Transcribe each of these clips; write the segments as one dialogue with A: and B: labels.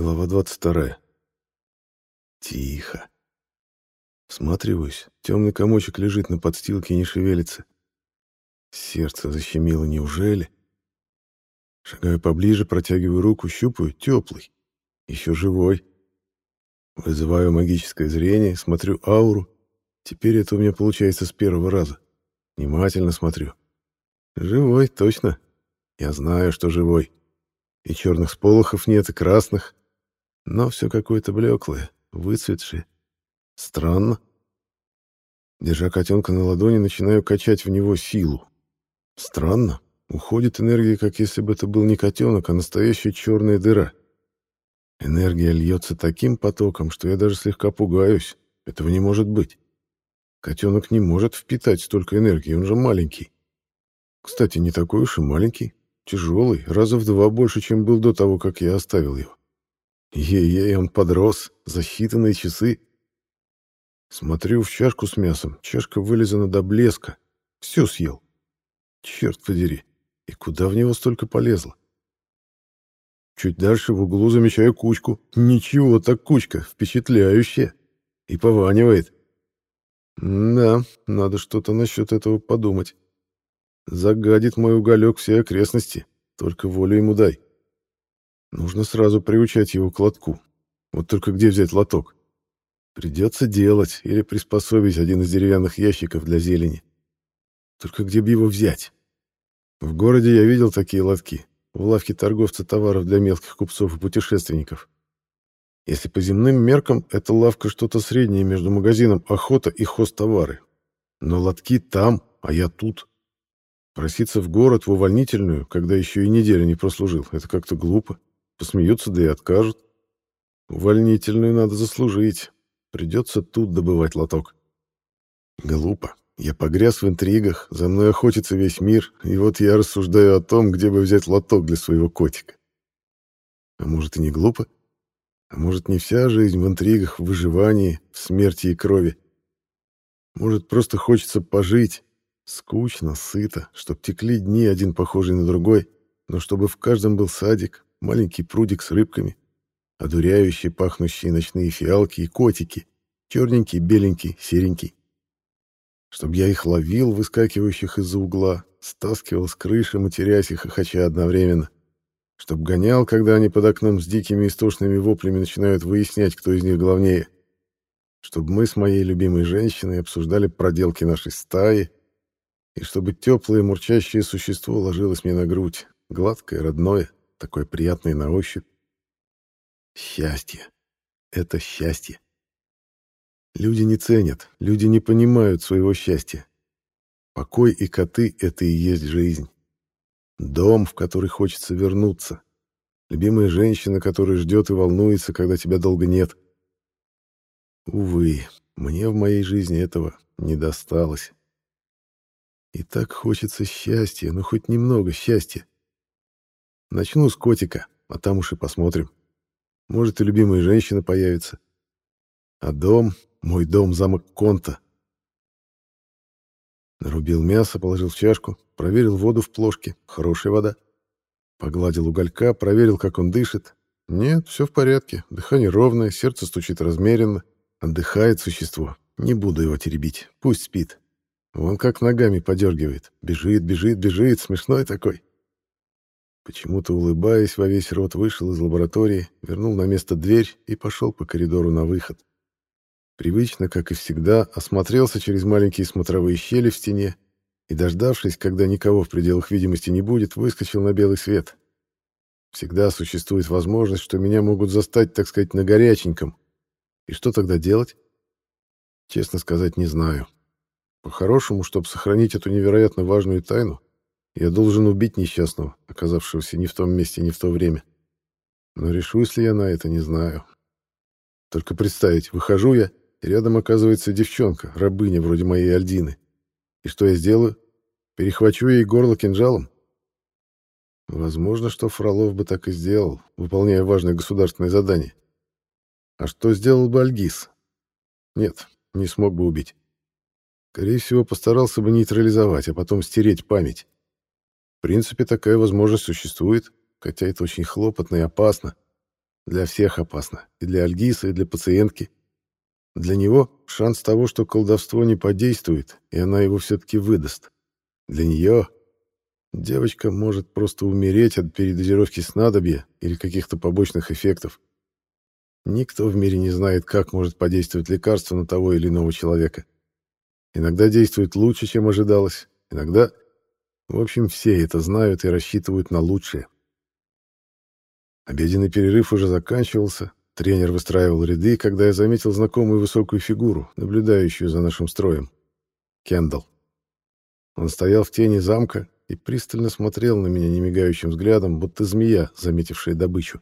A: Глава 22. Тихо. Всматриваюсь. Темный комочек лежит на подстилке и не шевелится. Сердце защемило. Неужели? Шагаю поближе, протягиваю руку, щупаю. Теплый. Еще живой. Вызываю магическое зрение, смотрю ауру. Теперь это у меня получается с первого раза. Внимательно смотрю. Живой, точно. Я знаю, что живой. И черных сполохов нет, и красных. Но все какое-то блеклое, выцветшее. Странно. Держа котенка на ладони, начинаю качать в него силу. Странно. Уходит энергия, как если бы это был не котенок, а настоящая черная дыра. Энергия льется таким потоком, что я даже слегка пугаюсь. Этого не может быть. Котенок не может впитать столько энергии, он же маленький. Кстати, не такой уж и маленький. Тяжелый, раза в два больше, чем был до того, как я оставил его. Ей-ей, он подрос, за часы. Смотрю в чашку с мясом, чашка вылезана до блеска. Все съел. Черт подери, и куда в него столько полезло? Чуть дальше в углу замечаю кучку. Ничего так кучка, впечатляющая. И пованивает. Да, надо что-то насчет этого подумать. Загадит мой уголек все окрестности. Только волю ему дай. Нужно сразу приучать его к лотку. Вот только где взять лоток? Придется делать или приспособить один из деревянных ящиков для зелени. Только где бы его взять? В городе я видел такие лотки. В лавке торговца товаров для мелких купцов и путешественников. Если по земным меркам, эта лавка что-то среднее между магазином «Охота» и «Хозтовары». Но лотки там, а я тут. Проситься в город в увольнительную, когда еще и неделю не прослужил, это как-то глупо. Посмеются, да и откажут. Увольнительную надо заслужить. Придется тут добывать лоток. Глупо. Я погряз в интригах, за мной охотится весь мир, и вот я рассуждаю о том, где бы взять лоток для своего котика. А может и не глупо? А может не вся жизнь в интригах, в выживании, в смерти и крови? Может просто хочется пожить, скучно, сыто, чтоб текли дни один похожий на другой, но чтобы в каждом был садик, маленький прудик с рыбками, одуряющие пахнущие ночные фиалки и котики, черненький, беленький, серенький. Чтоб я их ловил, выскакивающих из-за угла, стаскивал с крыши, матерясь и хохоча одновременно. Чтоб гонял, когда они под окном с дикими истошными воплями начинают выяснять, кто из них главнее. Чтоб мы с моей любимой женщиной обсуждали проделки нашей стаи, и чтобы теплое мурчащее существо ложилось мне на грудь, гладкое, родное, такое приятное на ощупь. Счастье. Это счастье. Люди не ценят, люди не понимают своего счастья. Покой и коты — это и есть жизнь. Дом, в который хочется вернуться. Любимая женщина, которая ждет и волнуется, когда тебя долго нет. Увы, мне в моей жизни этого не досталось. И так хочется счастья, ну хоть немного счастья. Начну с котика, а там уж и посмотрим. Может, и любимая женщина появится. А дом, мой дом, замок Конта. Нарубил мясо, положил в чашку, проверил воду в плошке. Хорошая вода. Погладил уголька, проверил, как он дышит. Нет, все в порядке. Дыхание ровное, сердце стучит размеренно. Отдыхает существо. Не буду его теребить. Пусть спит. Вон как ногами подергивает. Бежит, бежит, бежит. Смешной такой. Почему-то, улыбаясь во весь рот, вышел из лаборатории, вернул на место дверь и пошел по коридору на выход. Привычно, как и всегда, осмотрелся через маленькие смотровые щели в стене и, дождавшись, когда никого в пределах видимости не будет, выскочил на белый свет. Всегда существует возможность, что меня могут застать, так сказать, на горяченьком. И что тогда делать? Честно сказать, не знаю. По-хорошему, чтобы сохранить эту невероятно важную тайну, я должен убить несчастного, оказавшегося не в том месте, не в то время. Но решусь ли я на это, не знаю. Только представить, выхожу я, рядом оказывается девчонка, рабыня вроде моей Альдины. И что я сделаю? Перехвачу ей горло кинжалом? Возможно, что Фролов бы так и сделал, выполняя важное государственное задание. А что сделал бы Альгиз? Нет, не смог бы убить. Скорее всего, постарался бы нейтрализовать, а потом стереть память. В принципе, такая возможность существует, хотя это очень хлопотно и опасно. Для всех опасно. И для Альгиса, и для пациентки. Для него шанс того, что колдовство не подействует, и она его все-таки выдаст. Для нее девочка может просто умереть от передозировки снадобья или каких-то побочных эффектов. Никто в мире не знает, как может подействовать лекарство на того или иного человека. Иногда действует лучше, чем ожидалось, иногда... В общем, все это знают и рассчитывают на лучшее. Обеденный перерыв уже заканчивался. Тренер выстраивал ряды, когда я заметил знакомую высокую фигуру, наблюдающую за нашим строем. Кендалл. Он стоял в тени замка и пристально смотрел на меня немигающим взглядом, будто змея, заметившая добычу.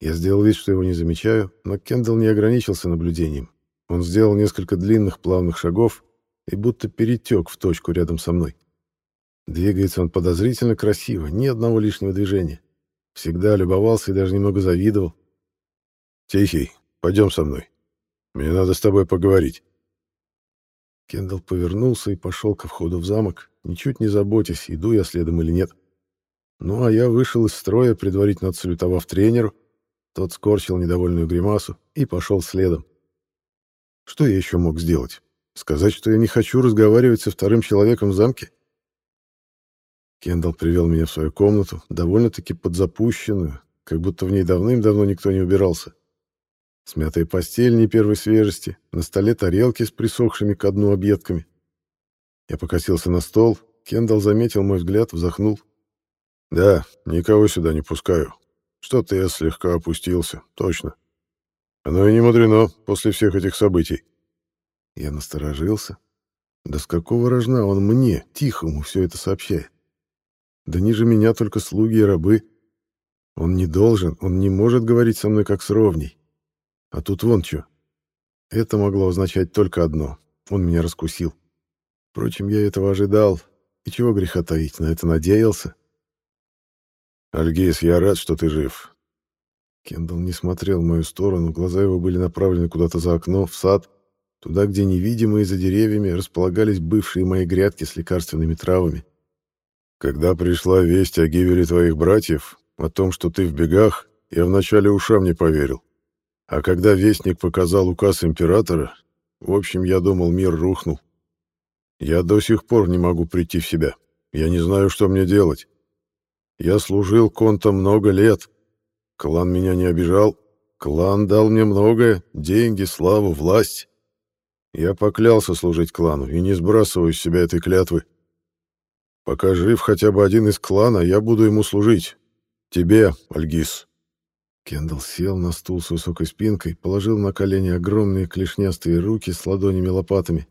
A: Я сделал вид, что его не замечаю, но Кендалл не ограничился наблюдением. Он сделал несколько длинных плавных шагов и будто перетек в точку рядом со мной. Двигается он подозрительно красиво, ни одного лишнего движения. Всегда любовался и даже немного завидовал. «Тихий, пойдем со мной. Мне надо с тобой поговорить». Кендалл повернулся и пошел ко входу в замок, ничуть не заботясь, иду я следом или нет. Ну, а я вышел из строя, предварительно отсалютовав тренеру. Тот скорчил недовольную гримасу и пошел следом. Что я еще мог сделать? Сказать, что я не хочу разговаривать со вторым человеком в замке? Кендалл привел меня в свою комнату, довольно-таки подзапущенную, как будто в ней давным-давно никто не убирался. Смятая постель не первой свежести, на столе тарелки с присохшими ко дну объедками. Я покосился на стол, Кендалл заметил мой взгляд, вздохнул. «Да, никого сюда не пускаю. Что-то я слегка опустился, точно. Оно и не мудрено после всех этих событий». Я насторожился. Да с какого рожна он мне, тихому, все это сообщает? Да ниже меня только слуги и рабы. Он не должен, он не может говорить со мной как с ровней. А тут вон что. Это могло означать только одно. Он меня раскусил. Впрочем, я этого ожидал. И чего греха таить, на это надеялся. «Альгиз, я рад, что ты жив». Кендалл не смотрел в мою сторону, глаза его были направлены куда-то за окно, в сад, туда, где невидимые за деревьями располагались бывшие мои грядки с лекарственными травами. Когда пришла весть о гибели твоих братьев, о том, что ты в бегах, я вначале ушам не поверил. А когда вестник показал указ императора, в общем, я думал, мир рухнул. Я до сих пор не могу прийти в себя. Я не знаю, что мне делать. Я служил Конта много лет. Клан меня не обижал. Клан дал мне многое — деньги, славу, власть. Я поклялся служить клану и не сбрасываю с себя этой клятвы. Пока жив хотя бы один из клана, я буду ему служить. Тебе, Альгиз». Кендалл сел на стул с высокой спинкой, положил на колени огромные клешнястые руки с ладонями-лопатами.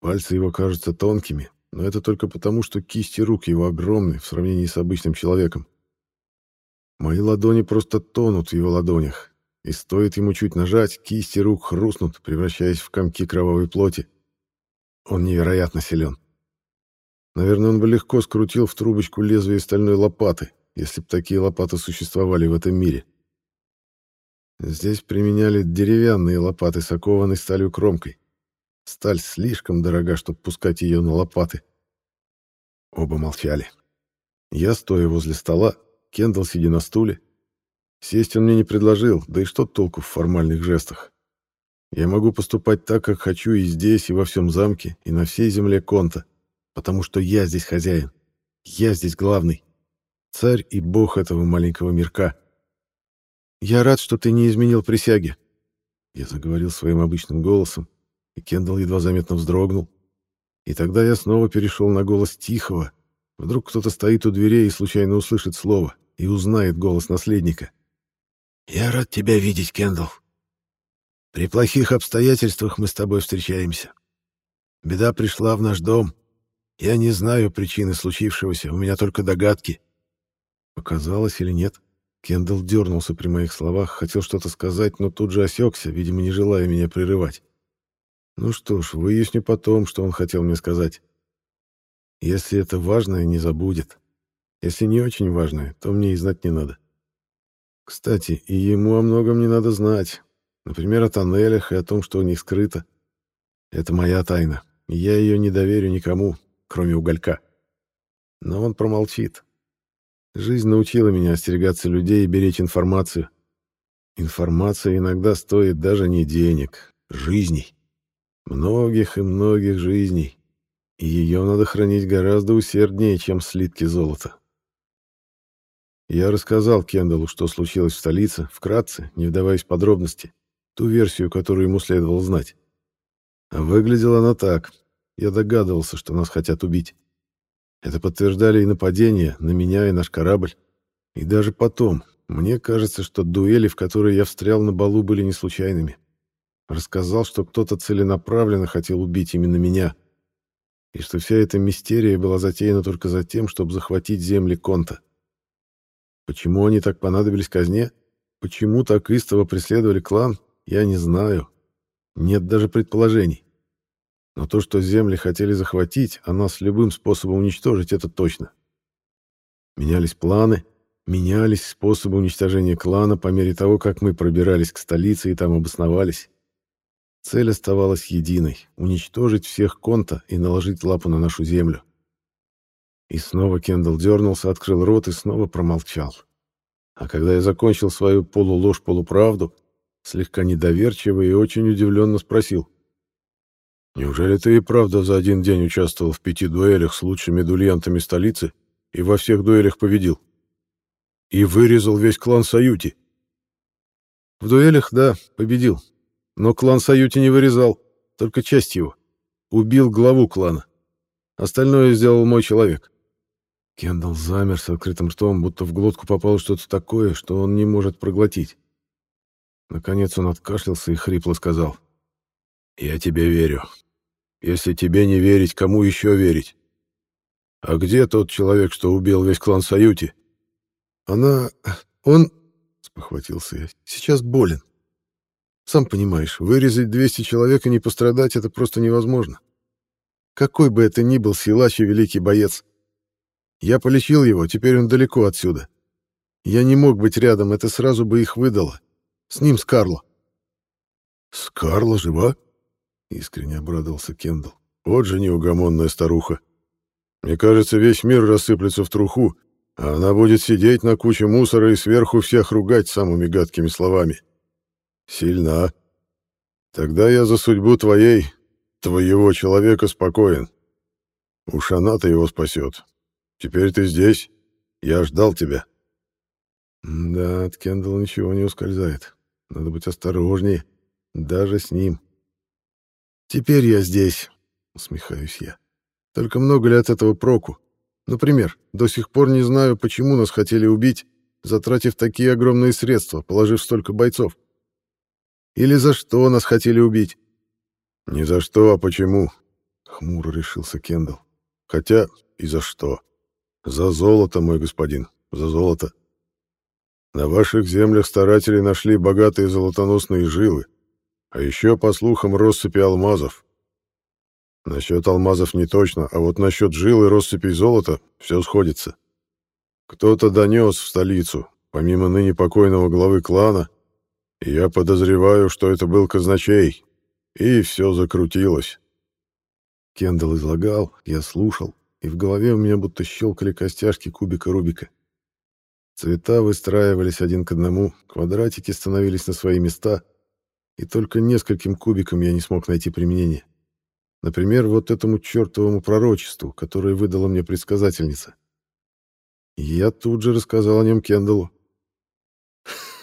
A: Пальцы его кажутся тонкими, но это только потому, что кисти рук его огромны в сравнении с обычным человеком. Мои ладони просто тонут в его ладонях, и стоит ему чуть нажать, кисти рук хрустнут, превращаясь в комки кровавой плоти. Он невероятно силен. Наверное, он бы легко скрутил в трубочку лезвие стальной лопаты, если бы такие лопаты существовали в этом мире. Здесь применяли деревянные лопаты с окованной сталью кромкой. Сталь слишком дорога, чтобы пускать ее на лопаты. Оба молчали. Я, стоя возле стола, Кендалл, сидя на стуле. Сесть он мне не предложил, да и что толку в формальных жестах? Я могу поступать так, как хочу и здесь, и во всем замке, и на всей земле Конта потому что я здесь хозяин. Я здесь главный. Царь и бог этого маленького мирка. Я рад, что ты не изменил присяги. Я заговорил своим обычным голосом, и Кендалл едва заметно вздрогнул. И тогда я снова перешел на голос тихого. Вдруг кто-то стоит у дверей и случайно услышит слово и узнает голос наследника. «Я рад тебя видеть, Кендалл. При плохих обстоятельствах мы с тобой встречаемся. Беда пришла в наш дом, я не знаю причины случившегося, у меня только догадки. Показалось или нет? Кендалл дернулся при моих словах, хотел что-то сказать, но тут же осекся, видимо, не желая меня прерывать. Ну что ж, выясню потом, что он хотел мне сказать. Если это важное, не забудет. Если не очень важное, то мне и знать не надо. Кстати, и ему о многом не надо знать. Например, о тоннелях и о том, что у них скрыто. Это моя тайна, я ее не доверю никому, кроме уголька. Но он промолчит. Жизнь научила меня остерегаться людей и беречь информацию. Информация иногда стоит даже не денег, жизней. Многих и многих жизней. И ее надо хранить гораздо усерднее, чем слитки золота. Я рассказал Кендаллу, что случилось в столице, вкратце, не вдаваясь в подробности, ту версию, которую ему следовало знать. А выглядела она так. Я догадывался, что нас хотят убить. Это подтверждали и нападения на меня и наш корабль. И даже потом, мне кажется, что дуэли, в которые я встрял на балу, были не случайными. Рассказал, что кто-то целенаправленно хотел убить именно меня. И что вся эта мистерия была затеяна только за тем, чтобы захватить земли Конта. Почему они так понадобились казне? Почему так истово преследовали клан? Я не знаю. Нет даже предположений. Но то, что земли хотели захватить, а нас любым способом уничтожить, это точно. Менялись планы, менялись способы уничтожения клана по мере того, как мы пробирались к столице и там обосновались. Цель оставалась единой — уничтожить всех Конта и наложить лапу на нашу землю. И снова Кендалл дернулся, открыл рот и снова промолчал. А когда я закончил свою полуложь-полуправду, слегка недоверчиво и очень удивленно спросил. «Неужели ты и правда за один день участвовал в пяти дуэлях с лучшими дульянтами столицы и во всех дуэлях победил? И вырезал весь клан Саюти?» «В дуэлях, да, победил. Но клан Саюти не вырезал, только часть его. Убил главу клана. Остальное сделал мой человек. Кендалл замер с открытым ртом, будто в глотку попало что-то такое, что он не может проглотить. Наконец он откашлялся и хрипло сказал. «Я тебе верю. Если тебе не верить, кому еще верить? А где тот человек, что убил весь клан Саюти?» «Она... он...» — спохватился я. «Сейчас болен. Сам понимаешь, вырезать 200 человек и не пострадать — это просто невозможно. Какой бы это ни был силач и великий боец, я полечил его, теперь он далеко отсюда. Я не мог быть рядом, это сразу бы их выдало. С ним Скарло. «Скарла жива?» — искренне обрадовался Кендалл. «Вот же неугомонная старуха. Мне кажется, весь мир рассыплется в труху, а она будет сидеть на куче мусора и сверху всех ругать самыми гадкими словами. Сильна. Тогда я за судьбу твоей, твоего человека спокоен. Уж она-то его спасет. Теперь ты здесь. Я ждал тебя. Да, от Кендалла ничего не ускользает. Надо быть осторожнее. Даже с ним. Теперь я здесь, усмехаюсь я. Только много ли от этого проку? Например, до сих пор не знаю, почему нас хотели убить, затратив такие огромные средства, положив столько бойцов. Или за что нас хотели убить? Не за что, а почему? Хмуро решился Кендалл. Хотя и за что. За золото, мой господин, за золото. На ваших землях старатели нашли богатые золотоносные жилы, а еще, по слухам, россыпи алмазов. Насчет алмазов не точно, а вот насчет жил и россыпей золота все сходится. Кто-то донес в столицу, помимо ныне покойного главы клана, и я подозреваю, что это был казначей, и все закрутилось. Кендалл излагал, я слушал, и в голове у меня будто щелкали костяшки кубика Рубика. Цвета выстраивались один к одному, квадратики становились на свои места, и только нескольким кубикам я не смог найти применение. Например, вот этому чертовому пророчеству, которое выдала мне предсказательница. Я тут же рассказал о нем Кендаллу.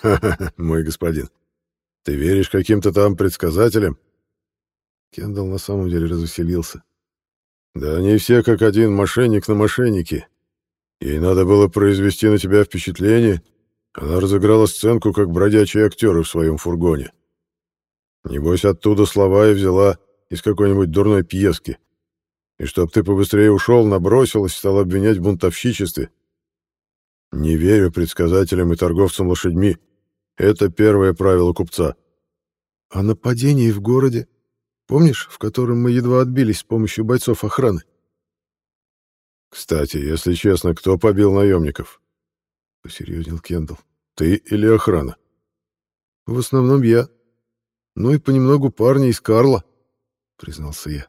A: «Ха-ха-ха, мой господин, ты веришь каким-то там предсказателям?» Кендалл на самом деле развеселился. Да они все как один мошенник на мошеннике. Ей надо было произвести на тебя впечатление. Она разыграла сценку, как бродячие актеры в своем фургоне. Небось, оттуда слова и взяла из какой-нибудь дурной пьески. И чтоб ты побыстрее ушел, набросилась, стала обвинять в бунтовщичестве. Не верю предсказателям и торговцам лошадьми. Это первое правило купца. А нападение в городе Помнишь, в котором мы едва отбились с помощью бойцов охраны? Кстати, если честно, кто побил наемников? Посерьезнел Кендалл. Ты или охрана? В основном я. Ну и понемногу парни из Карла, признался я.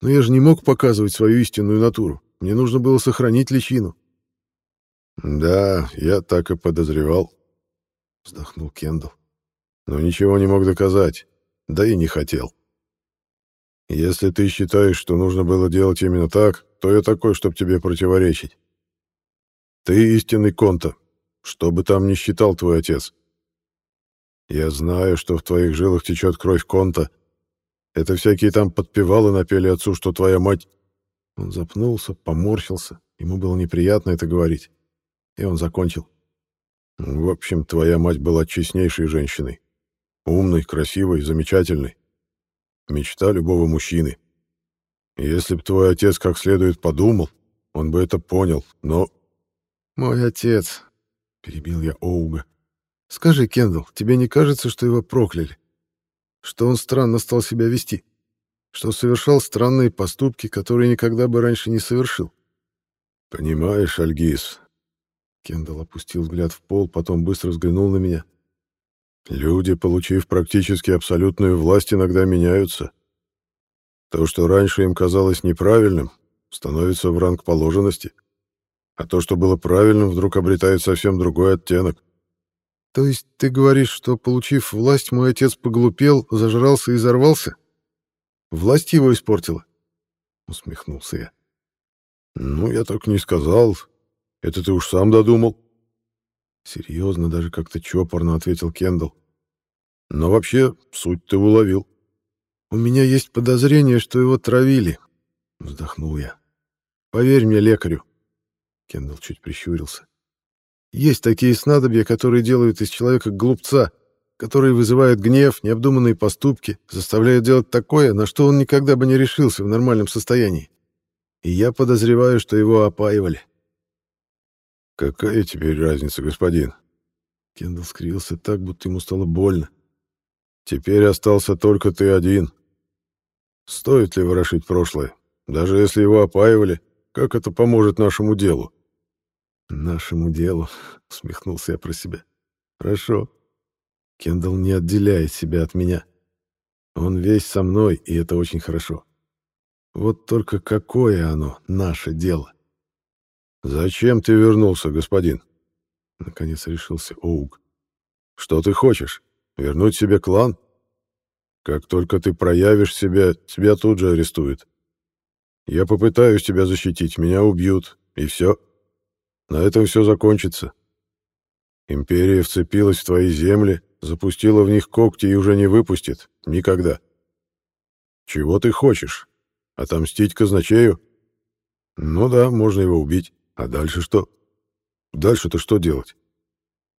A: Но я же не мог показывать свою истинную натуру. Мне нужно было сохранить личину. Да, я так и подозревал, вздохнул Кендалл. но ничего не мог доказать, да и не хотел. Если ты считаешь, что нужно было делать именно так, то я такой, чтобы тебе противоречить. Ты истинный Конта, что бы там ни считал твой отец. Я знаю, что в твоих жилах течет кровь Конта. Это всякие там подпевалы напели отцу, что твоя мать... Он запнулся, поморщился. Ему было неприятно это говорить. И он закончил. В общем, твоя мать была честнейшей женщиной. Умной, красивой, замечательной. Мечта любого мужчины. Если б твой отец как следует подумал, он бы это понял, но...
B: «Мой отец», — перебил я Оуга. «Скажи, Кендалл, тебе не кажется, что его прокляли? Что он странно стал себя вести? Что совершал странные поступки, которые никогда бы раньше не совершил?»
A: «Понимаешь, Альгиз...» Кендалл опустил взгляд в пол, потом быстро взглянул на меня. «Люди, получив практически абсолютную власть, иногда меняются. То, что раньше им казалось неправильным, становится в ранг положенности а то, что было правильным, вдруг обретает совсем другой оттенок.
B: То есть ты говоришь, что, получив власть, мой отец поглупел, зажрался и взорвался? Власть его испортила? Усмехнулся я.
A: Ну, я так не сказал. Это ты уж сам додумал.
B: Серьезно, даже как-то чопорно ответил Кендалл.
A: Но вообще, суть ты уловил.
B: У меня есть подозрение, что его травили, вздохнул я. Поверь мне, лекарю, Кендалл чуть прищурился. Есть такие снадобья, которые делают из человека глупца, которые вызывают гнев, необдуманные поступки, заставляют делать такое, на что он никогда бы не решился в нормальном состоянии. И я подозреваю, что его опаивали.
A: «Какая теперь разница, господин?»
B: Кендалл скривился так, будто ему стало больно.
A: «Теперь остался только ты один. Стоит ли ворошить прошлое? Даже если его опаивали, как это поможет нашему делу?»
B: «Нашему делу», — усмехнулся я про себя. «Хорошо. Кендалл не отделяет себя от меня. Он весь со мной, и это очень хорошо. Вот только какое оно, наше дело?»
A: «Зачем ты вернулся, господин?»
B: Наконец решился Оук.
A: «Что ты хочешь? Вернуть себе клан? Как только ты проявишь себя, тебя тут же арестуют. Я попытаюсь тебя защитить, меня убьют, и все». На этом все закончится. Империя вцепилась в твои земли, запустила в них когти и уже не выпустит. Никогда. Чего ты хочешь? Отомстить казначею? Ну да, можно его убить. А дальше что? Дальше-то что делать?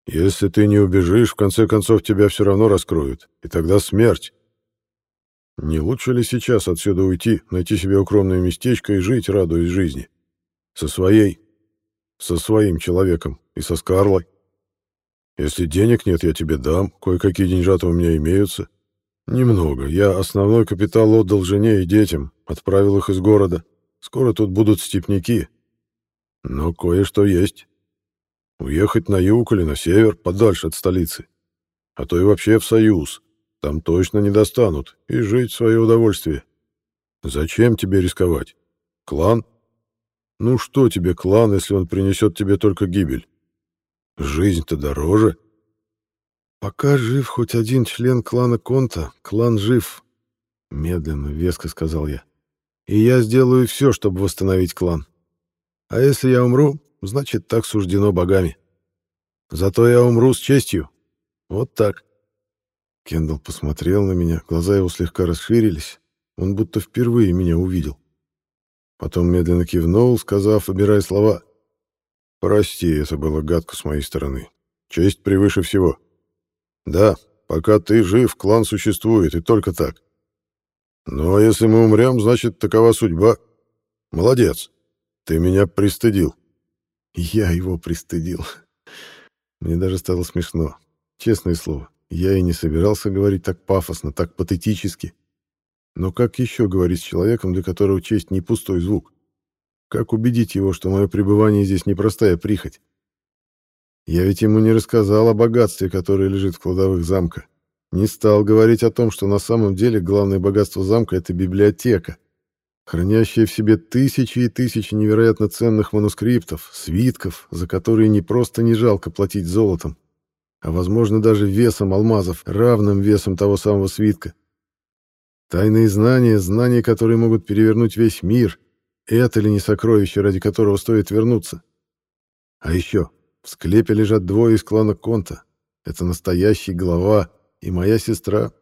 A: Если ты не убежишь, в конце концов тебя все равно раскроют, и тогда смерть. Не лучше ли сейчас отсюда уйти, найти себе укромное местечко и жить, радуясь жизни? Со своей, со своим человеком и со Скарлой. Если денег нет, я тебе дам, кое-какие деньжата у меня имеются. Немного. Я основной капитал отдал жене и детям, отправил их из города. Скоро тут будут степняки. Но кое-что есть. Уехать на юг или на север, подальше от столицы. А то и вообще в Союз. Там точно не достанут. И жить в свое удовольствие. Зачем тебе рисковать? Клан? Ну что тебе клан, если он принесет тебе только гибель? Жизнь-то дороже.
B: Пока жив хоть один член клана Конта, клан жив. Медленно, веско сказал я. И я сделаю все, чтобы восстановить клан. А если я умру, значит, так суждено богами. Зато я умру с честью. Вот так. Кендалл посмотрел на меня, глаза его слегка расширились. Он будто впервые меня увидел. Потом медленно кивнул, сказав, выбирая слова. «Прости, это было гадко с моей стороны. Честь превыше всего. Да, пока ты жив, клан существует, и только так. Но если мы умрем, значит, такова судьба. Молодец. Ты меня пристыдил». Я его пристыдил. Мне даже стало смешно. Честное слово, я и не собирался говорить так пафосно, так патетически. Но как еще говорить с человеком, для которого честь не пустой звук? Как убедить его, что мое пребывание здесь непростая прихоть? Я ведь ему не рассказал о богатстве, которое лежит в кладовых замка. Не стал говорить о том, что на самом деле главное богатство замка — это библиотека, хранящая в себе тысячи и тысячи невероятно ценных манускриптов, свитков, за которые не просто не жалко платить золотом. а, возможно, даже весом алмазов, равным весом того самого свитка. Тайные знания, знания, которые могут перевернуть весь мир, это ли не сокровище, ради которого стоит вернуться? А еще, в склепе лежат двое из клана Конта. Это настоящий глава и моя сестра,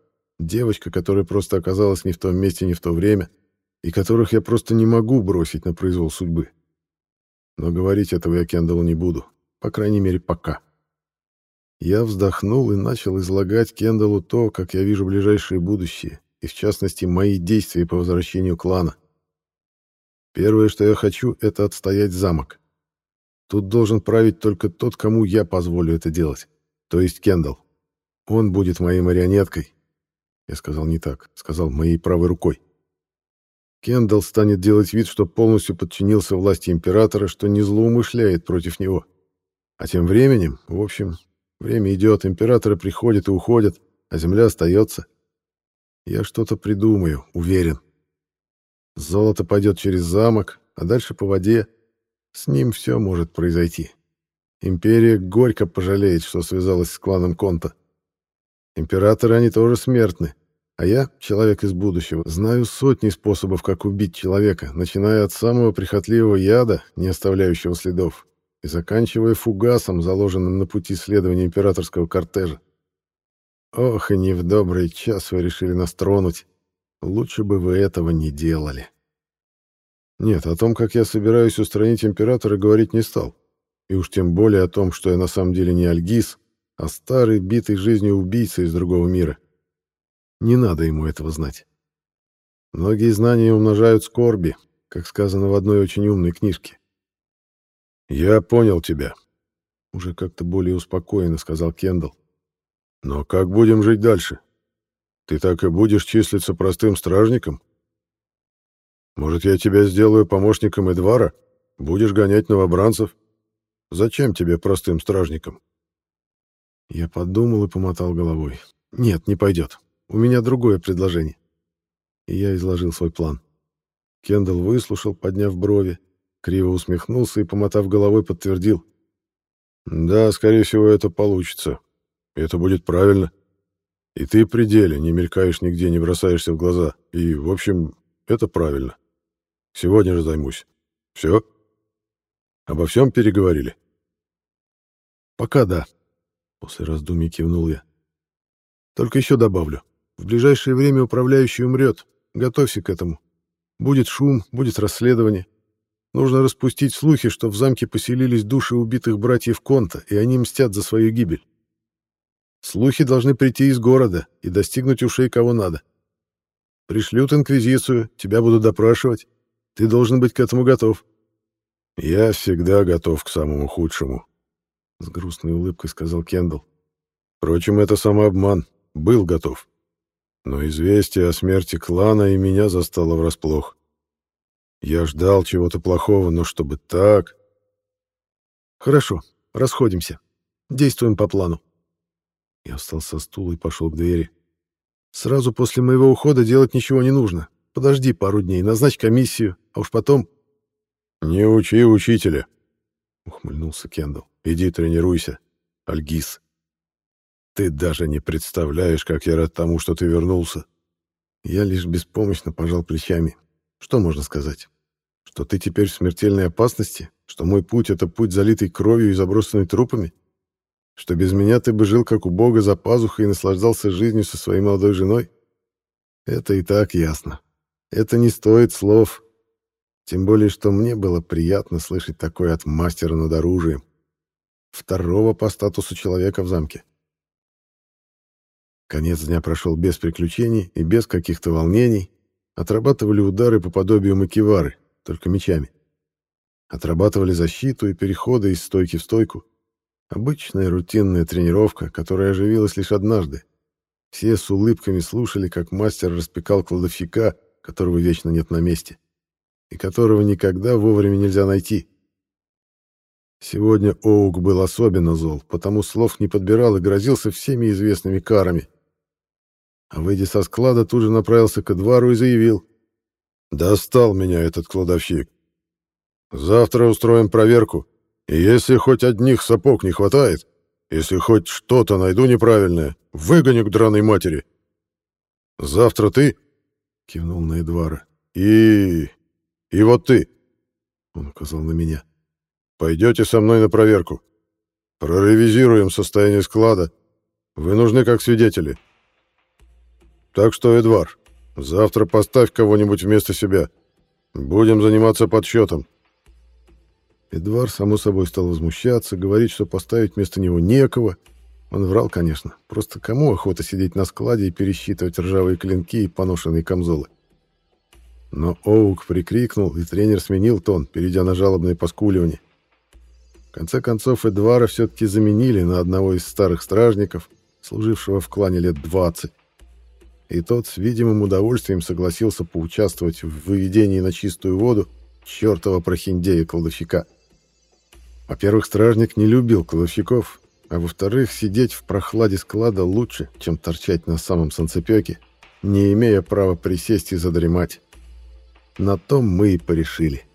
B: девочка, которая просто оказалась не в том месте, не в то время, и которых я просто не могу бросить на произвол судьбы. Но говорить этого я Кендаллу не буду, по крайней мере, пока. Я вздохнул и начал излагать Кендаллу то, как я вижу ближайшее будущее, и в частности мои действия по возвращению клана. Первое, что я хочу, это отстоять замок. Тут должен править только тот, кому я позволю это делать, то есть Кендалл. Он будет моей марионеткой. Я сказал не так, сказал моей правой рукой. Кендалл станет делать вид, что полностью подчинился власти императора, что не злоумышляет против него. А тем временем, в общем, время идет, императоры приходят и уходят, а земля остается. Я что-то придумаю, уверен. Золото пойдет через замок, а дальше по воде. С ним все может произойти. Империя горько пожалеет, что связалась с кланом Конта. Императоры, они тоже смертны. А я, человек из будущего, знаю сотни способов, как убить человека, начиная от самого прихотливого яда, не оставляющего следов, и заканчивая фугасом, заложенным на пути следования императорского кортежа. Ох, и не в добрый час вы решили нас тронуть. Лучше бы вы этого не делали. Нет, о том, как я собираюсь устранить императора, говорить не стал. И уж тем более о том, что я на самом деле не Альгиз, а старый, битый жизнью убийца из другого мира. — не надо ему этого знать. Многие знания умножают скорби, как сказано в одной очень умной книжке. «Я понял тебя», — уже как-то более успокоенно сказал Кендалл. «Но как будем жить дальше? Ты так и будешь числиться простым стражником? Может, я тебя сделаю помощником Эдвара? Будешь гонять новобранцев? Зачем тебе простым стражником?» Я подумал и помотал головой. «Нет, не пойдет. У меня другое предложение. И я изложил свой план. Кендалл выслушал, подняв брови, криво усмехнулся и, помотав головой, подтвердил. «Да, скорее всего, это получится. Это будет правильно. И ты при деле, не мелькаешь нигде, не бросаешься в глаза. И, в общем, это правильно. Сегодня же займусь. Все? Обо всем переговорили?» «Пока да», — после раздумий кивнул я. «Только еще добавлю. В ближайшее время управляющий умрет. Готовься к этому. Будет шум, будет расследование. Нужно распустить слухи, что в замке поселились души убитых братьев Конта, и они мстят за свою гибель. Слухи должны прийти из города и достигнуть ушей кого надо. Пришлют инквизицию, тебя будут допрашивать. Ты должен быть к этому готов. Я всегда готов к самому худшему, с грустной улыбкой сказал Кендалл. Впрочем, это самообман. Был готов. Но известие о смерти клана и меня застало врасплох. Я ждал чего-то плохого, но чтобы так... Хорошо, расходимся. Действуем по плану. Я встал со стула и пошел к двери. Сразу после моего ухода делать ничего не нужно. Подожди пару дней, назначь комиссию, а уж потом... «Не учи учителя», — ухмыльнулся Кендалл. «Иди тренируйся, Альгиз». Ты даже не представляешь, как я рад тому, что ты вернулся. Я лишь беспомощно пожал плечами. Что можно сказать? Что ты теперь в смертельной опасности? Что мой путь — это путь, залитый кровью и забросанный трупами? Что без меня ты бы жил, как у Бога, за пазухой и наслаждался жизнью со своей молодой женой? Это и так ясно. Это не стоит слов. Тем более, что мне было приятно слышать такое от мастера над оружием. Второго по статусу человека в замке. Конец дня прошел без приключений и без каких-то волнений. Отрабатывали удары по подобию макивары, только мечами. Отрабатывали защиту и переходы из стойки в стойку. Обычная рутинная тренировка, которая оживилась лишь однажды. Все с улыбками слушали, как мастер распекал кладовщика, которого вечно нет на месте, и которого никогда вовремя нельзя найти. Сегодня Оук был особенно зол, потому слов не подбирал и грозился всеми известными карами — а выйдя со склада, тут же направился к Эдвару и заявил. «Достал меня этот кладовщик. Завтра устроим проверку, если хоть одних сапог не хватает, Если хоть что-то найду неправильное, выгоню к драной матери. Завтра ты, — кивнул на Эдвара, — и... и вот ты, — он указал на меня, — пойдете со мной на проверку. Проревизируем состояние склада. Вы нужны как свидетели. Так что, Эдвар, завтра поставь кого-нибудь вместо себя. Будем заниматься подсчетом.
A: Эдвар, само собой, стал возмущаться, говорить, что поставить вместо него некого. Он врал, конечно. Просто кому охота сидеть на складе и пересчитывать ржавые клинки и поношенные камзолы? Но Оук прикрикнул, и тренер сменил тон, перейдя на жалобное поскуливание. В конце концов, Эдвара все-таки заменили на одного из старых стражников, служившего в клане лет 20. И тот с видимым удовольствием согласился поучаствовать в выведении на чистую воду чертова прохиндея-кладовщика. Во-первых, стражник не любил кладовщиков, а во-вторых, сидеть в прохладе склада лучше, чем торчать на самом санцепёке, не имея права присесть и задремать. На том мы и порешили.